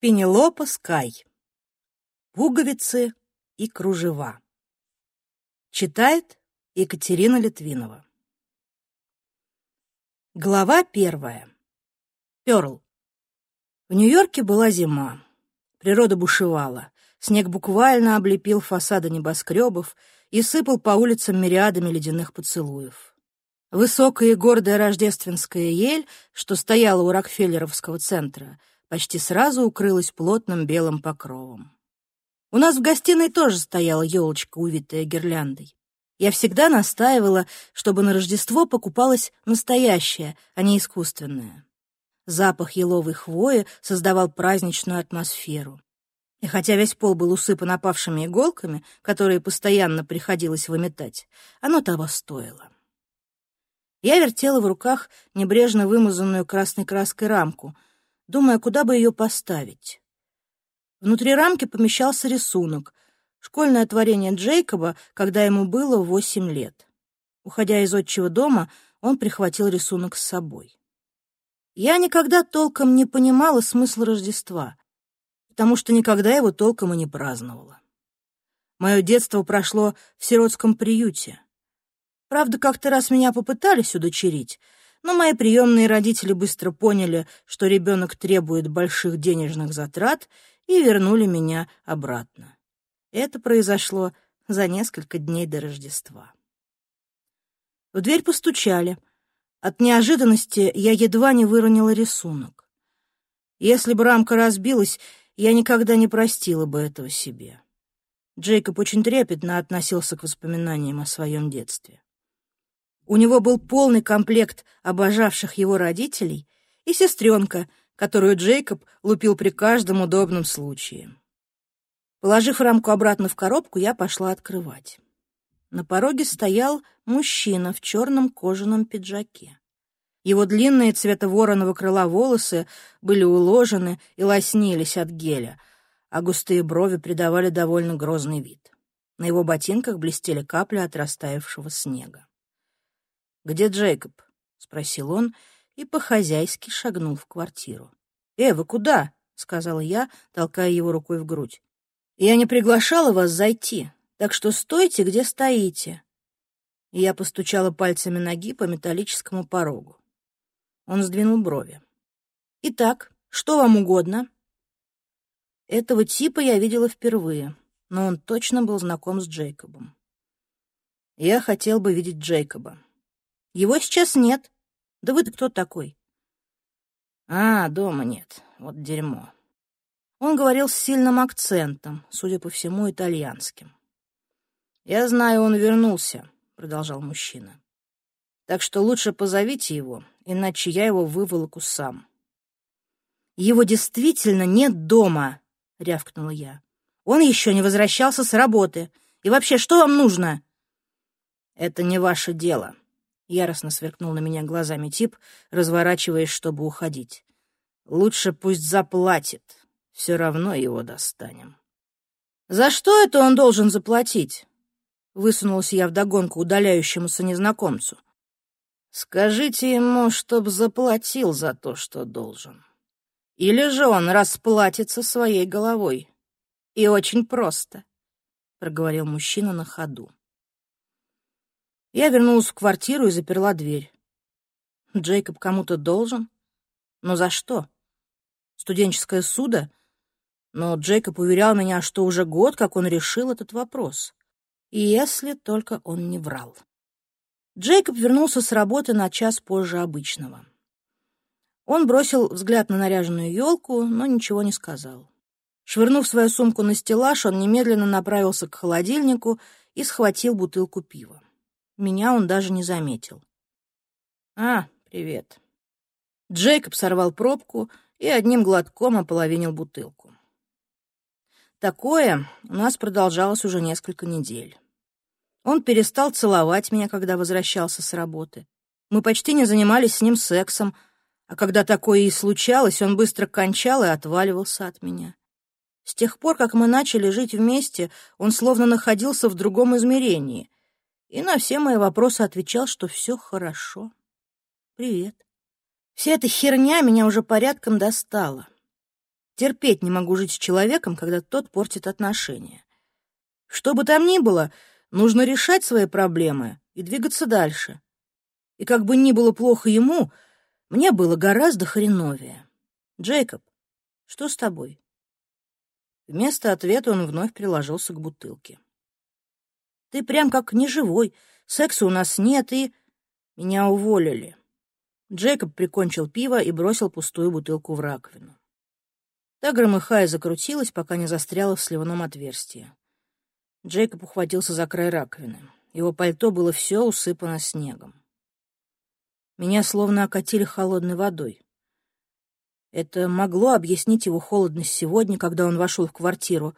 Пенелопа Скай. Пуговицы и кружева. Читает Екатерина Литвинова. Глава первая. Перл. В Нью-Йорке была зима. Природа бушевала. Снег буквально облепил фасады небоскребов и сыпал по улицам мириадами ледяных поцелуев. Высокая и гордая рождественская ель, что стояла у Рокфеллеровского центра — почти сразу укрылась плотным белым покровом. У нас в гостиной тоже стояла елочка, увитая гирляндой. Я всегда настаивала, чтобы на Рождество покупалась настоящая, а не искусственная. Запах еловой хвои создавал праздничную атмосферу. И хотя весь пол был усыпан опавшими иголками, которые постоянно приходилось выметать, оно того стоило. Я вертела в руках небрежно вымазанную красной краской рамку — думая, куда бы ее поставить. Внутри рамки помещался рисунок, школьное творение Джейкоба, когда ему было восемь лет. Уходя из отчего дома, он прихватил рисунок с собой. Я никогда толком не понимала смысл Рождества, потому что никогда его толком и не праздновала. Мое детство прошло в сиротском приюте. Правда, как-то раз меня попытались удочерить — но мои приемные родители быстро поняли, что ребенок требует больших денежных затрат, и вернули меня обратно. Это произошло за несколько дней до Рождества. В дверь постучали. От неожиданности я едва не выронила рисунок. Если бы рамка разбилась, я никогда не простила бы этого себе. Джейкоб очень трепетно относился к воспоминаниям о своем детстве. У него был полный комплект обожавших его родителей и сестренка, которую Джейкоб лупил при каждом удобном случае. Положив рамку обратно в коробку, я пошла открывать. На пороге стоял мужчина в черном кожаном пиджаке. Его длинные цвета вороного крыла волосы были уложены и лоснились от геля, а густые брови придавали довольно грозный вид. На его ботинках блестели капли от растаявшего снега. «Где Джейкоб?» — спросил он и по-хозяйски шагнул в квартиру. «Э, вы куда?» — сказала я, толкая его рукой в грудь. «Я не приглашала вас зайти, так что стойте, где стоите». И я постучала пальцами ноги по металлическому порогу. Он сдвинул брови. «Итак, что вам угодно?» Этого типа я видела впервые, но он точно был знаком с Джейкобом. Я хотел бы видеть Джейкоба. Его сейчас нет. Да вы-то кто такой? А, дома нет. Вот дерьмо. Он говорил с сильным акцентом, судя по всему, итальянским. «Я знаю, он вернулся», — продолжал мужчина. «Так что лучше позовите его, иначе я его выволоку сам». «Его действительно нет дома», — рявкнула я. «Он еще не возвращался с работы. И вообще, что вам нужно?» «Это не ваше дело», Яростно сверкнул на меня глазами тип, разворачиваясь, чтобы уходить. «Лучше пусть заплатит. Все равно его достанем». «За что это он должен заплатить?» Высунулась я вдогонку удаляющемуся незнакомцу. «Скажите ему, чтоб заплатил за то, что должен. Или же он расплатится своей головой. И очень просто», — проговорил мужчина на ходу. Я вернулась в квартиру и заперла дверь. Джейкоб кому-то должен? Но за что? Студенческое судо? Но Джейкоб уверял меня, что уже год, как он решил этот вопрос. И если только он не врал. Джейкоб вернулся с работы на час позже обычного. Он бросил взгляд на наряженную елку, но ничего не сказал. Швырнув свою сумку на стеллаж, он немедленно направился к холодильнику и схватил бутылку пива. Меня он даже не заметил. «А, привет». Джейкоб сорвал пробку и одним глотком ополовинил бутылку. Такое у нас продолжалось уже несколько недель. Он перестал целовать меня, когда возвращался с работы. Мы почти не занимались с ним сексом, а когда такое и случалось, он быстро кончал и отваливался от меня. С тех пор, как мы начали жить вместе, он словно находился в другом измерении, и на все мои вопросы отвечал, что все хорошо. Привет. Вся эта херня меня уже порядком достала. Терпеть не могу жить с человеком, когда тот портит отношения. Что бы там ни было, нужно решать свои проблемы и двигаться дальше. И как бы ни было плохо ему, мне было гораздо хреновее. Джейкоб, что с тобой? Вместо ответа он вновь приложился к бутылке. Ты прям как неживой, секса у нас нет, и... Меня уволили. Джейкоб прикончил пиво и бросил пустую бутылку в раковину. Та, громыхая, закрутилась, пока не застряла в сливном отверстии. Джейкоб ухватился за край раковины. Его пальто было все усыпано снегом. Меня словно окатили холодной водой. Это могло объяснить его холодность сегодня, когда он вошел в квартиру,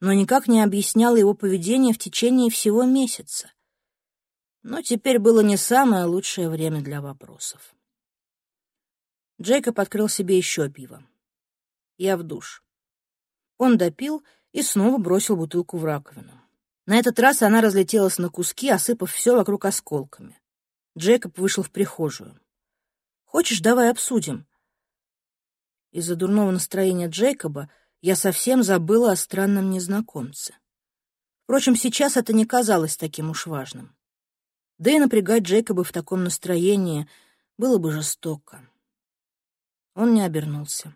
но никак не объясняло его поведение в течение всего месяца. Но теперь было не самое лучшее время для вопросов. Джейкоб открыл себе еще пиво. Я в душ. Он допил и снова бросил бутылку в раковину. На этот раз она разлетелась на куски, осыпав все вокруг осколками. Джейкоб вышел в прихожую. «Хочешь, давай обсудим?» Из-за дурного настроения Джейкоба я совсем забыла о странном незнакомце. Впрочем, сейчас это не казалось таким уж важным. Да и напрягать Джейкоба в таком настроении было бы жестоко. Он не обернулся.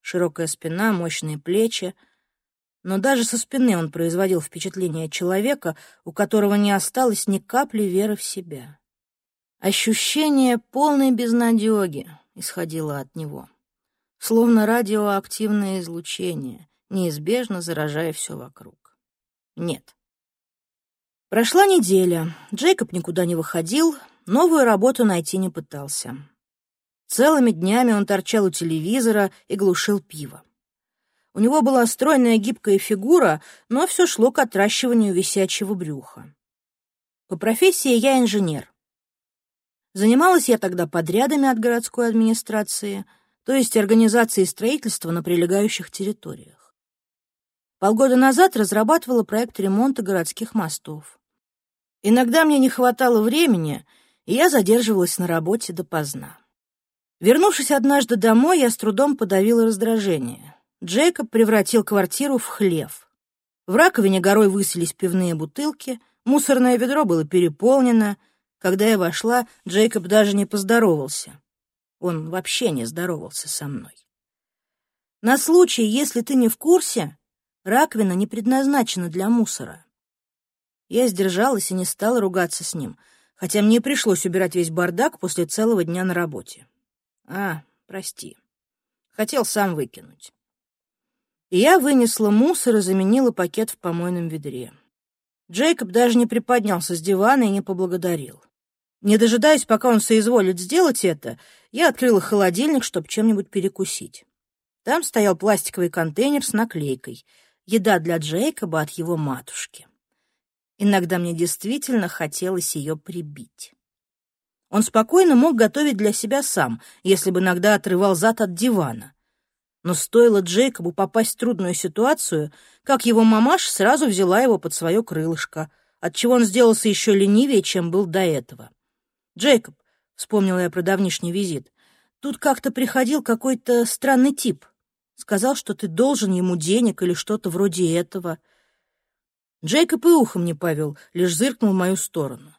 Широкая спина, мощные плечи. Но даже со спины он производил впечатление человека, у которого не осталось ни капли веры в себя. Ощущение полной безнадеги исходило от него. Словно радиоактивное излучение, неизбежно заражая все вокруг. Нет. Прошла неделя. Джейкоб никуда не выходил, новую работу найти не пытался. Целыми днями он торчал у телевизора и глушил пиво. У него была стройная гибкая фигура, но все шло к отращиванию висячего брюха. По профессии я инженер. Занималась я тогда подрядами от городской администрации, то есть организацией строительства на прилегающих территориях. Полгода назад разрабатывала проект ремонта городских мостов. Иногда мне не хватало времени, и я задерживалась на работе допоздна. Вернувшись однажды домой, я с трудом подавила раздражение. Джейкоб превратил квартиру в хлев. В раковине горой высылись пивные бутылки, мусорное ведро было переполнено. Когда я вошла, Джейкоб даже не поздоровался. Он вообще не здоровался со мной. На случай, если ты не в курсе, раковина не предназначена для мусора. Я сдержалась и не стала ругаться с ним, хотя мне пришлось убирать весь бардак после целого дня на работе. А, прости. Хотел сам выкинуть. И я вынесла мусор и заменила пакет в помойном ведре. Джейкоб даже не приподнялся с дивана и не поблагодарил. Не дожидаясь, пока он соизволит сделать это, я открыла холодильник, чтобы чем-нибудь перекусить. Там стоял пластиковый контейнер с наклейкой «Еда для Джейкоба от его матушки». Иногда мне действительно хотелось ее прибить. Он спокойно мог готовить для себя сам, если бы иногда отрывал зад от дивана. Но стоило Джейкобу попасть в трудную ситуацию, как его мамаш сразу взяла его под свое крылышко, отчего он сделался еще ленивее, чем был до этого. «Джейкоб», — вспомнила я про давнишний визит, — «тут как-то приходил какой-то странный тип. Сказал, что ты должен ему денег или что-то вроде этого». Джейкоб и ухом не повел, лишь зыркнул в мою сторону.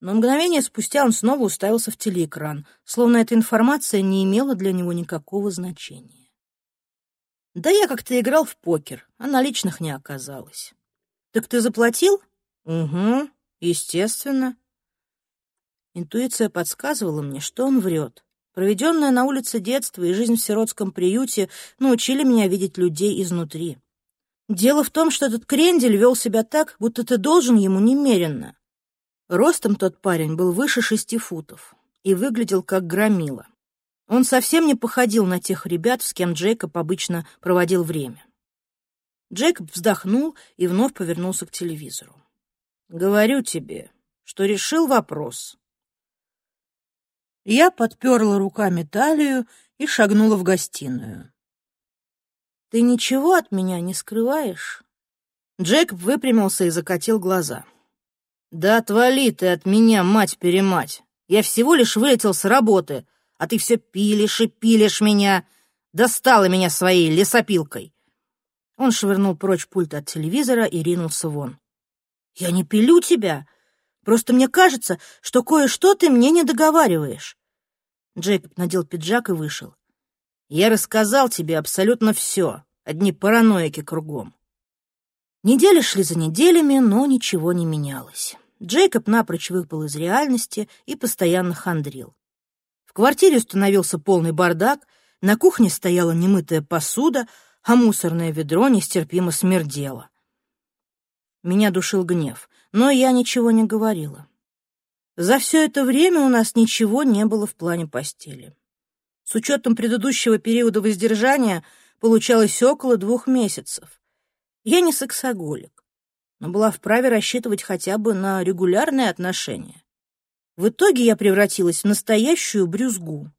Но мгновение спустя он снова уставился в телеэкран, словно эта информация не имела для него никакого значения. «Да я как-то играл в покер, а наличных не оказалось». «Так ты заплатил?» «Угу, естественно». Интуиция подсказывала мне, что он врет. Проведенное на улице детство и жизнь в сиротском приюте научили меня видеть людей изнутри. Дело в том, что этот крендель вел себя так, будто ты должен ему немеренно. Ростом тот парень был выше шести футов и выглядел как громила. Он совсем не походил на тех ребят, с кем Джейкоб обычно проводил время. Джейкоб вздохнул и вновь повернулся к телевизору. «Говорю тебе, что решил вопрос». Я подперла руками талию и шагнула в гостиную. «Ты ничего от меня не скрываешь?» Джейкоб выпрямился и закатил глаза. «Да отвали ты от меня, мать-перемать! Я всего лишь вылетел с работы, а ты все пилишь и пилишь меня. Достала меня своей лесопилкой!» Он швырнул прочь пульт от телевизора и ринулся вон. «Я не пилю тебя. Просто мне кажется, что кое-что ты мне не договариваешь». Джейкоб надел пиджак и вышел. «Я рассказал тебе абсолютно все. Одни параноики кругом». Недели шли за неделями, но ничего не менялось. Джейкоб напрочь выпал из реальности и постоянно хандрил. В квартире установился полный бардак, на кухне стояла немытая посуда, а мусорное ведро нестерпимо смердело. Меня душил гнев, но я ничего не говорила. За все это время у нас ничего не было в плане постели. С учетом предыдущего периода воздержания получалось около двух месяцев. Я не сексоголик, но была вправе рассчитывать хотя бы на регулярные отношения. В итоге я превратилась в настоящую брюзгу.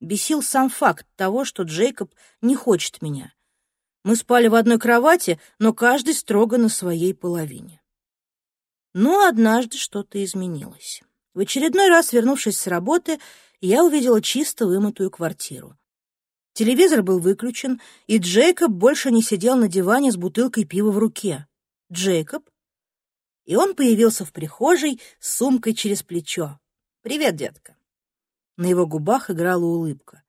Бесил сам факт того, что Джейкоб не хочет меня. Мы спали в одной кровати, но каждый строго на своей половине. Но однажды что-то изменилось. В очередной раз, вернувшись с работы, я увидела чисто вымытую квартиру. Телевизор был выключен, и Джейкоб больше не сидел на диване с бутылкой пива в руке. Джейкоб и он появился в прихожей с сумкой через плечо. «Привет, детка». На его губах играла улыбка.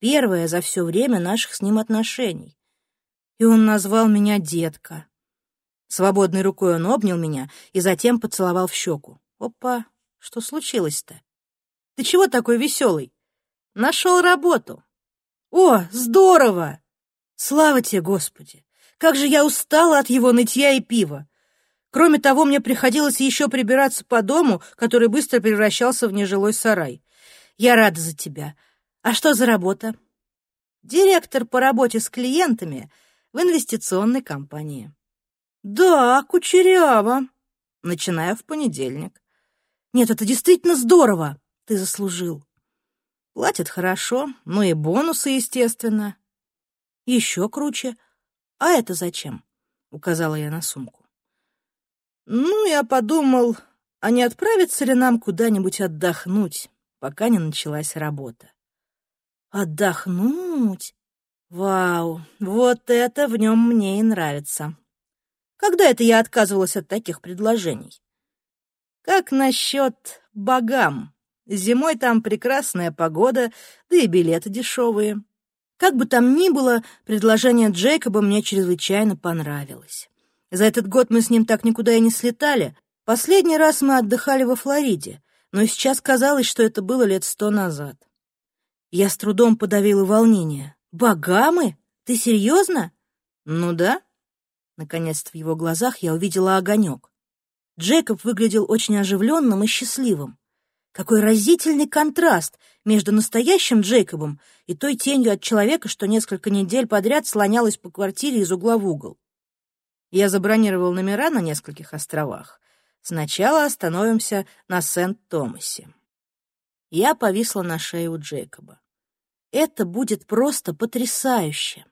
Первая за все время наших с ним отношений. И он назвал меня детка. Свободной рукой он обнял меня и затем поцеловал в щеку. «Опа, что случилось-то? Ты чего такой веселый? Нашел работу. О, здорово! Слава тебе, Господи! Как же я устала от его нытья и пива! Кроме того, мне приходилось еще прибираться по дому, который быстро превращался в нежилой сарай. Я рада за тебя. А что за работа? Директор по работе с клиентами в инвестиционной компании. Да, кучеряво. Начиная в понедельник. Нет, это действительно здорово. Ты заслужил. Платят хорошо, ну и бонусы, естественно. Еще круче. А это зачем? Указала я на сумку. Ну, я подумал, а не отправиться ли нам куда-нибудь отдохнуть, пока не началась работа. Отдохнуть? Вау, вот это в нем мне и нравится. Когда это я отказывалась от таких предложений? Как насчет богам? Зимой там прекрасная погода, да и билеты дешевые. Как бы там ни было, предложение Джейкоба мне чрезвычайно понравилось. За этот год мы с ним так никуда и не слетали. Последний раз мы отдыхали во Флориде, но сейчас казалось, что это было лет сто назад. Я с трудом подавила волнение. «Багамы? Ты серьезно?» «Ну да». Наконец-то в его глазах я увидела огонек. Джейкоб выглядел очень оживленным и счастливым. Какой разительный контраст между настоящим Джейкобом и той тенью от человека, что несколько недель подряд слонялась по квартире из угла в угол. Я забронировал номера на нескольких островах. Сначала остановимся на Сент-Томасе. Я повисла на шее у Джейкоба. Это будет просто потрясающе.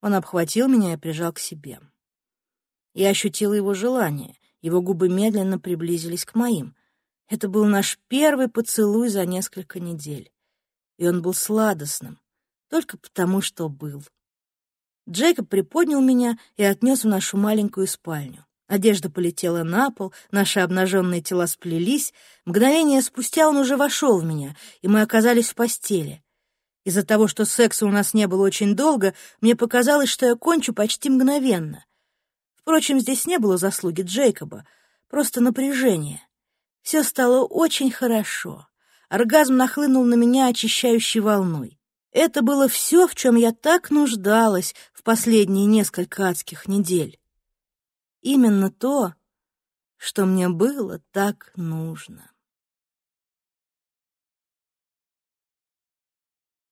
Он обхватил меня и прижал к себе. Я ощутила его желание. Его губы медленно приблизились к моим. Это был наш первый поцелуй за несколько недель. И он был сладостным, только потому, что был. Джейкоб приподнял меня и отнес в нашу маленькую спальню. Одежда полетела на пол, наши обнаженные тела сплелись. Мгновение спустя он уже вошел в меня, и мы оказались в постели. Из-за того, что секса у нас не было очень долго, мне показалось, что я кончу почти мгновенно. Впрочем, здесь не было заслуги Джейкоба, просто напряжение. Все стало очень хорошо. Оргазм нахлынул на меня очищающей волной. Это было все, в чем я так нуждалась в последние несколько адских недель. Именно то, что мне было так нужно.